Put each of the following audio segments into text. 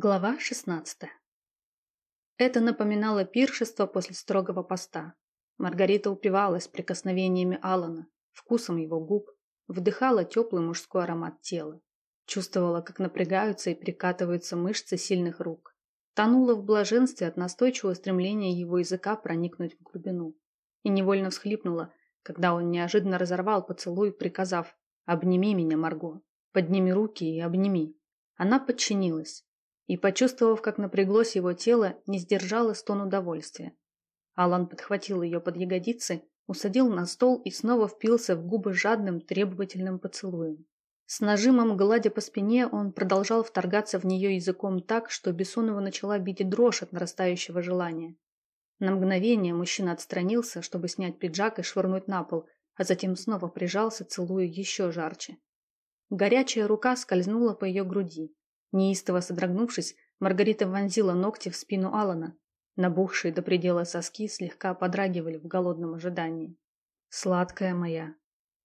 Глава 16 Это напоминало пиршество после строгого поста. Маргарита упивалась прикосновениями Алана, вкусом его губ, вдыхала теплый мужской аромат тела, чувствовала, как напрягаются и прикатываются мышцы сильных рук, тонула в блаженстве от настойчивого стремления его языка проникнуть в глубину и невольно всхлипнула, когда он неожиданно разорвал поцелуй, приказав «Обними меня, Марго, подними руки и обними». Она подчинилась и, почувствовав, как напряглось его тело, не сдержала стон удовольствия. Алан подхватил ее под ягодицы, усадил на стол и снова впился в губы жадным, требовательным поцелуем. С нажимом, гладя по спине, он продолжал вторгаться в нее языком так, что Бессонова начала бить дрожь от нарастающего желания. На мгновение мужчина отстранился, чтобы снять пиджак и швырнуть на пол, а затем снова прижался, целуя еще жарче. Горячая рука скользнула по ее груди. Неистово содрогнувшись, Маргарита вонзила ногти в спину Алана. Набухшие до предела соски слегка подрагивали в голодном ожидании. «Сладкая моя!»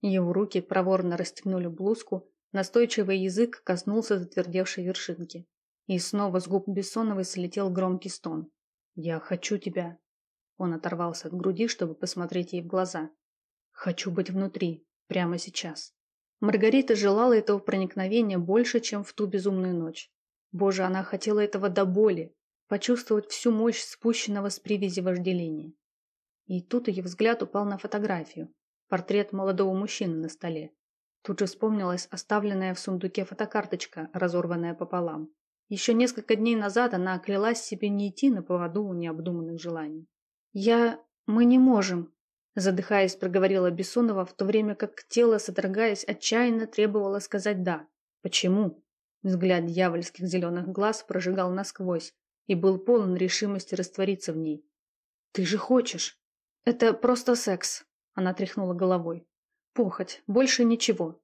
Его руки проворно расстегнули блузку, настойчивый язык коснулся затвердевшей вершинки. И снова с губ Бессоновой слетел громкий стон. «Я хочу тебя!» Он оторвался от груди, чтобы посмотреть ей в глаза. «Хочу быть внутри, прямо сейчас!» Маргарита желала этого проникновения больше, чем в ту безумную ночь. Боже, она хотела этого до боли, почувствовать всю мощь спущенного с привязи вожделения. И тут ее взгляд упал на фотографию. Портрет молодого мужчины на столе. Тут же вспомнилась оставленная в сундуке фотокарточка, разорванная пополам. Еще несколько дней назад она клялась себе не идти на поводу необдуманных желаний. «Я... мы не можем», Задыхаясь, проговорила Бессонова, в то время как тело, содрогаясь, отчаянно требовало сказать «да». «Почему?» Взгляд дьявольских зеленых глаз прожигал насквозь и был полон решимости раствориться в ней. «Ты же хочешь!» «Это просто секс», — она тряхнула головой. «Похоть, больше ничего».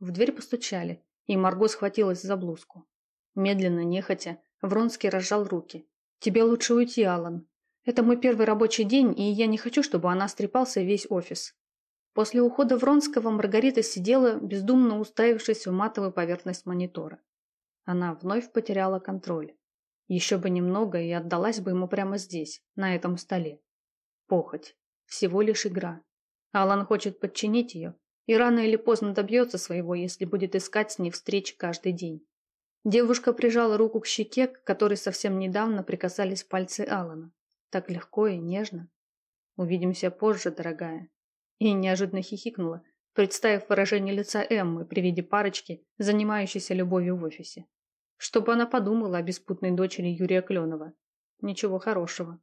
В дверь постучали, и Марго схватилась за блузку. Медленно, нехотя, Вронский разжал руки. «Тебе лучше уйти, Алан. Это мой первый рабочий день, и я не хочу, чтобы она стрепался весь офис. После ухода Вронского Маргарита сидела, бездумно уставившись в матовую поверхность монитора. Она вновь потеряла контроль. Еще бы немного и отдалась бы ему прямо здесь, на этом столе. Похоть. Всего лишь игра. Алан хочет подчинить ее, и рано или поздно добьется своего, если будет искать с ней встреч каждый день. Девушка прижала руку к щеке, к которой совсем недавно прикасались пальцы Алана. Так легко и нежно. Увидимся позже, дорогая. И неожиданно хихикнула, представив выражение лица Эммы при виде парочки, занимающейся любовью в офисе. Что бы она подумала о беспутной дочери Юрия Кленова? Ничего хорошего.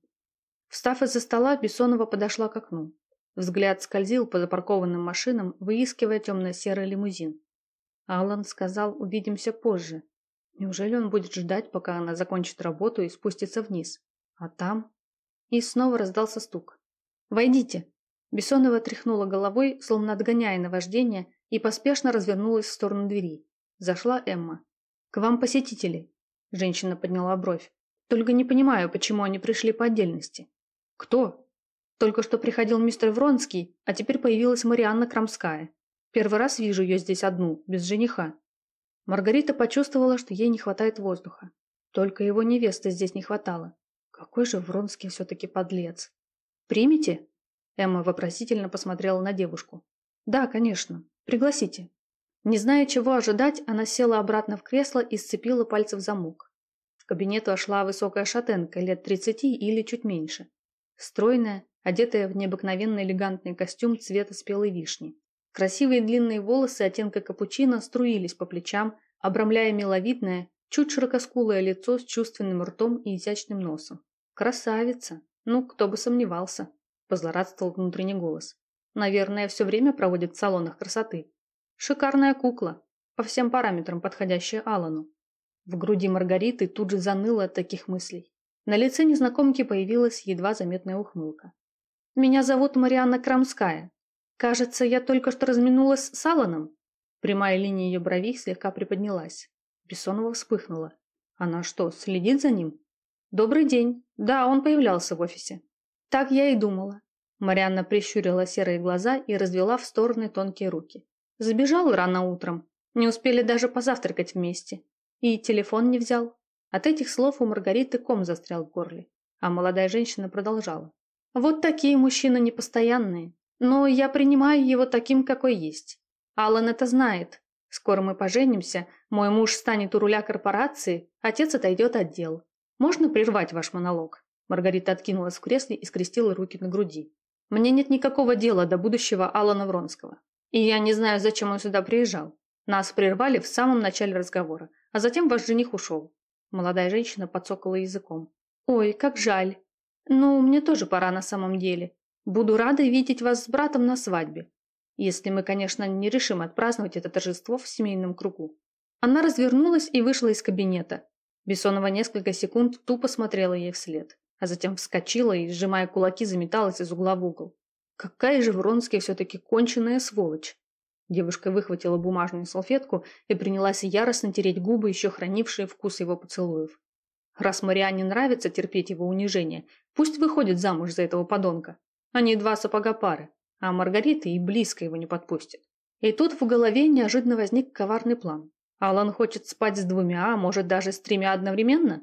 Встав из-за стола, Бессонова подошла к окну. Взгляд скользил по запаркованным машинам, выискивая темно-серый лимузин. Алан сказал «увидимся позже». Неужели он будет ждать, пока она закончит работу и спустится вниз? А там... И снова раздался стук. «Войдите!» Бессонова тряхнула головой, словно отгоняя наваждение, и поспешно развернулась в сторону двери. Зашла Эмма. «К вам посетители!» Женщина подняла бровь. «Только не понимаю, почему они пришли по отдельности». «Кто?» «Только что приходил мистер Вронский, а теперь появилась Марианна Крамская. Первый раз вижу ее здесь одну, без жениха». Маргарита почувствовала, что ей не хватает воздуха. Только его невесты здесь не хватало. Какой же Вронский все-таки подлец. Примите? Эмма вопросительно посмотрела на девушку. Да, конечно. Пригласите. Не зная, чего ожидать, она села обратно в кресло и сцепила пальцы в замок. В кабинет вошла высокая шатенка лет тридцати или чуть меньше. Стройная, одетая в необыкновенно элегантный костюм цвета спелой вишни. Красивые длинные волосы оттенка капучино струились по плечам, обрамляя миловидное, чуть широкоскулое лицо с чувственным ртом и изящным носом. «Красавица! Ну, кто бы сомневался!» – позлорадствовал внутренний голос. «Наверное, все время проводит в салонах красоты. Шикарная кукла, по всем параметрам подходящая Алану». В груди Маргариты тут же заныло от таких мыслей. На лице незнакомки появилась едва заметная ухмылка. «Меня зовут Марианна Крамская. Кажется, я только что разминулась с Аланом». Прямая линия ее бровей слегка приподнялась. Бессонова вспыхнула. «Она что, следит за ним?» «Добрый день. Да, он появлялся в офисе». «Так я и думала». Марианна прищурила серые глаза и развела в стороны тонкие руки. Забежал рано утром. Не успели даже позавтракать вместе. И телефон не взял. От этих слов у Маргариты ком застрял в горле, а молодая женщина продолжала. «Вот такие мужчины непостоянные, но я принимаю его таким, какой есть. Аллан это знает. Скоро мы поженимся, мой муж станет у руля корпорации, отец отойдет от дел. Можно прервать ваш монолог?» Маргарита откинулась в кресле и скрестила руки на груди. «Мне нет никакого дела до будущего Алана Вронского. И я не знаю, зачем он сюда приезжал. Нас прервали в самом начале разговора, а затем ваш жених ушел. Молодая женщина подсокала языком. Ой, как жаль. Ну, мне тоже пора на самом деле. Буду рада видеть вас с братом на свадьбе. Если мы, конечно, не решим отпраздновать это торжество в семейном кругу. Она развернулась и вышла из кабинета. Бессонова несколько секунд тупо смотрела ей вслед, а затем вскочила и, сжимая кулаки, заметалась из угла в угол. Какая же Вронский все-таки конченая сволочь. Девушка выхватила бумажную салфетку и принялась яростно тереть губы, еще хранившие вкус его поцелуев. Раз Марианне нравится терпеть его унижение, пусть выходит замуж за этого подонка. Они два сапога пары, а Маргарита и близко его не подпустит. И тут в голове неожиданно возник коварный план. Алан хочет спать с двумя, а может даже с тремя одновременно?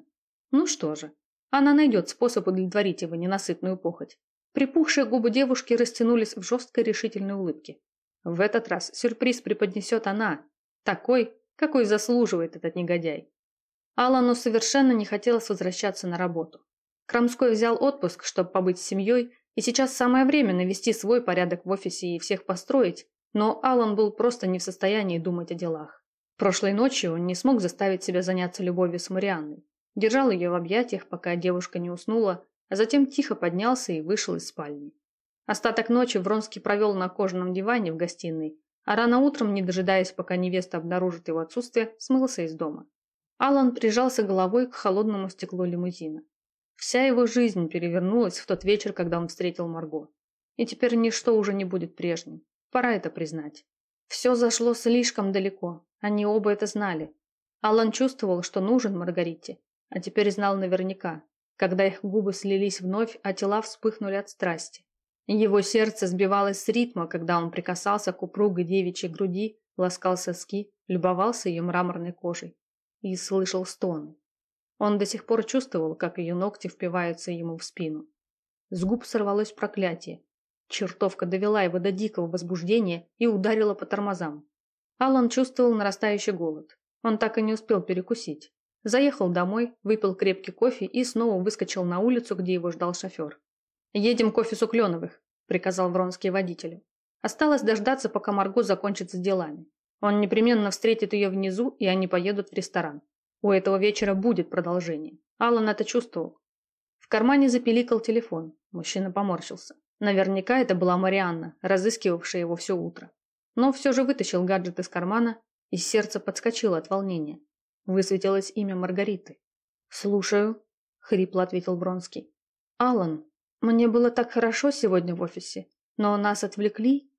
Ну что же, она найдет способ удовлетворить его ненасытную похоть. Припухшие губы девушки растянулись в жесткой решительной улыбке. В этот раз сюрприз преподнесет она, такой, какой заслуживает этот негодяй. Алану совершенно не хотелось возвращаться на работу. Крамской взял отпуск, чтобы побыть с семьей, и сейчас самое время навести свой порядок в офисе и всех построить, но Алан был просто не в состоянии думать о делах. Прошлой ночью он не смог заставить себя заняться любовью с Марианной. Держал ее в объятиях, пока девушка не уснула, а затем тихо поднялся и вышел из спальни. Остаток ночи Вронский провел на кожаном диване в гостиной, а рано утром, не дожидаясь, пока невеста обнаружит его отсутствие, смылся из дома. Алан прижался головой к холодному стеклу лимузина. Вся его жизнь перевернулась в тот вечер, когда он встретил Марго. И теперь ничто уже не будет прежним. Пора это признать. Все зашло слишком далеко. Они оба это знали. Алан чувствовал, что нужен Маргарите, а теперь знал наверняка, когда их губы слились вновь, а тела вспыхнули от страсти. Его сердце сбивалось с ритма, когда он прикасался к упругой девичьей груди, ласкал соски, любовался ее мраморной кожей и слышал стоны. Он до сих пор чувствовал, как ее ногти впиваются ему в спину. С губ сорвалось проклятие. Чертовка довела его до дикого возбуждения и ударила по тормозам. Алан чувствовал нарастающий голод. Он так и не успел перекусить. Заехал домой, выпил крепкий кофе и снова выскочил на улицу, где его ждал шофер. «Едем к офису Кленовых», – приказал Вронский водителю. Осталось дождаться, пока Марго закончит с делами. Он непременно встретит ее внизу, и они поедут в ресторан. У этого вечера будет продолжение. Аллан это чувствовал. В кармане запеликал телефон. Мужчина поморщился. Наверняка это была Марианна, разыскивавшая его все утро. Но все же вытащил гаджет из кармана, и сердце подскочило от волнения. Высветилось имя Маргариты. «Слушаю», — хрипло ответил Бронский. «Аллан, мне было так хорошо сегодня в офисе, но нас отвлекли.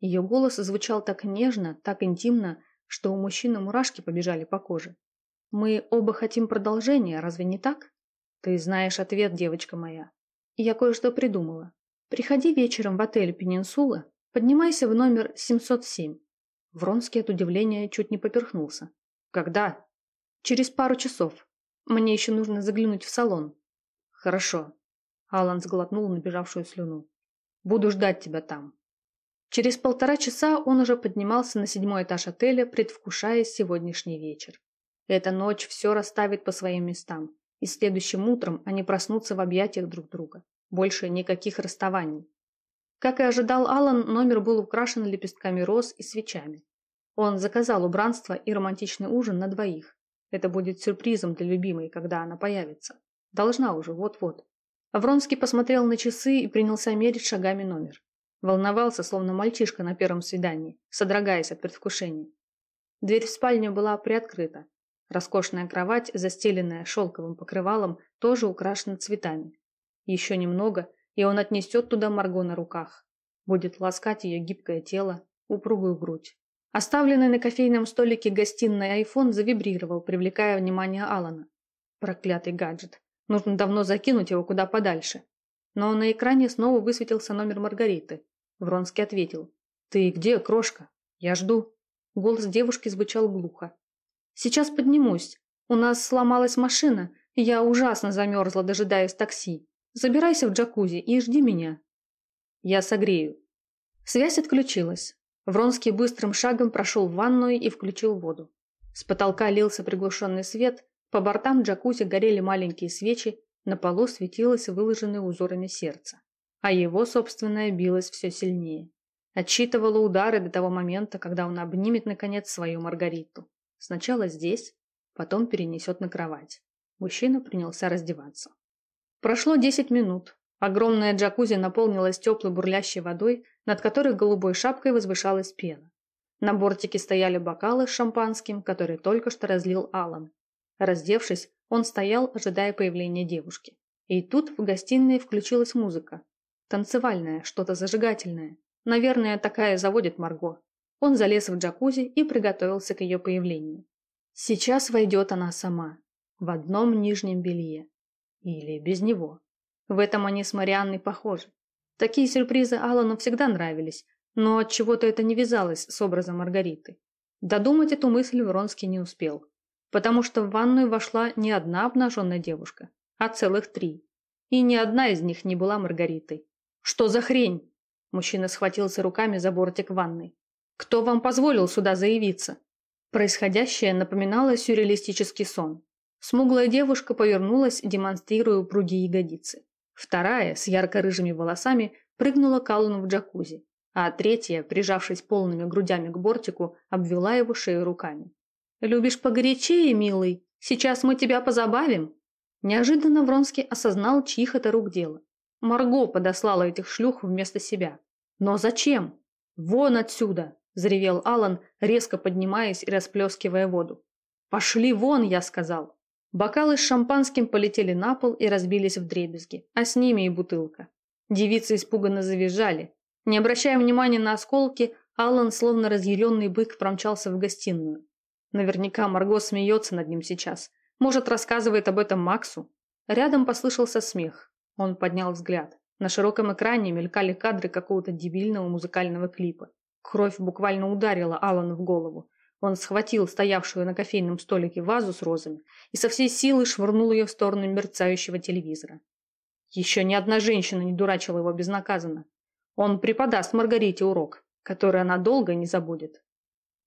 Ее голос звучал так нежно, так интимно, что у мужчины мурашки побежали по коже. Мы оба хотим продолжения, разве не так? Ты знаешь ответ, девочка моя. Я кое-что придумала. Приходи вечером в отель Пенинсула, поднимайся в номер 707. Вронский от удивления чуть не поперхнулся. Когда? Через пару часов. Мне еще нужно заглянуть в салон. Хорошо. Алан сглотнул набежавшую слюну. «Буду ждать тебя там». Через полтора часа он уже поднимался на седьмой этаж отеля, предвкушая сегодняшний вечер. Эта ночь все расставит по своим местам, и следующим утром они проснутся в объятиях друг друга. Больше никаких расставаний. Как и ожидал Алан, номер был украшен лепестками роз и свечами. Он заказал убранство и романтичный ужин на двоих. Это будет сюрпризом для любимой, когда она появится. Должна уже, вот-вот. Вронский посмотрел на часы и принялся мерить шагами номер. Волновался, словно мальчишка на первом свидании, содрогаясь от предвкушения. Дверь в спальню была приоткрыта. Роскошная кровать, застеленная шелковым покрывалом, тоже украшена цветами. Еще немного, и он отнесет туда Марго на руках. Будет ласкать ее гибкое тело, упругую грудь. Оставленный на кофейном столике гостиной айфон завибрировал, привлекая внимание Алана. Проклятый гаджет. Нужно давно закинуть его куда подальше. Но на экране снова высветился номер Маргариты. Вронский ответил. «Ты где, крошка? Я жду». Голос девушки звучал глухо. «Сейчас поднимусь. У нас сломалась машина, я ужасно замерзла, дожидаясь такси. Забирайся в джакузи и жди меня. Я согрею. Связь отключилась. Вронский быстрым шагом прошел в ванную и включил воду. С потолка лился приглушенный свет, по бортам джакузи горели маленькие свечи, на полу светилось выложенное узорами сердце. А его собственное билось все сильнее. Отсчитывало удары до того момента, когда он обнимет, наконец, свою Маргариту. Сначала здесь, потом перенесет на кровать. Мужчина принялся раздеваться. Прошло 10 минут. Огромная джакузи наполнилась теплой бурлящей водой, над которой голубой шапкой возвышалась пена. На бортике стояли бокалы с шампанским, который только что разлил Алан. Раздевшись, он стоял, ожидая появления девушки. И тут в гостиной включилась музыка. Танцевальная, что-то зажигательное. Наверное, такая заводит Марго. Он залез в джакузи и приготовился к ее появлению. Сейчас войдет она сама. В одном нижнем белье. Или без него. В этом они с Марианной похожи. Такие сюрпризы Аллану всегда нравились, но от чего то это не вязалось с образом Маргариты. Додумать эту мысль Вронский не успел, потому что в ванную вошла не одна обнаженная девушка, а целых три. И ни одна из них не была Маргаритой. «Что за хрень?» Мужчина схватился руками за бортик ванной. «Кто вам позволил сюда заявиться?» Происходящее напоминало сюрреалистический сон. Смуглая девушка повернулась, демонстрируя упругие ягодицы. Вторая, с ярко-рыжими волосами, прыгнула к Аллану в джакузи, а третья, прижавшись полными грудями к бортику, обвела его шею руками. «Любишь погорячее, милый? Сейчас мы тебя позабавим!» Неожиданно Вронский осознал, чьих это рук дело. Марго подослала этих шлюх вместо себя. «Но зачем? Вон отсюда!» – взревел Алан, резко поднимаясь и расплескивая воду. «Пошли вон!» – я сказал. Бокалы с шампанским полетели на пол и разбились в дребезги, а с ними и бутылка. Девицы испуганно завизжали. Не обращая внимания на осколки, Аллан, словно разъяренный бык, промчался в гостиную. Наверняка Марго смеется над ним сейчас. Может, рассказывает об этом Максу. Рядом послышался смех. Он поднял взгляд. На широком экране мелькали кадры какого-то дебильного музыкального клипа. Кровь буквально ударила Аллану в голову. Он схватил стоявшую на кофейном столике вазу с розами и со всей силы швырнул ее в сторону мерцающего телевизора. Еще ни одна женщина не дурачила его безнаказанно. Он преподаст Маргарите урок, который она долго не забудет.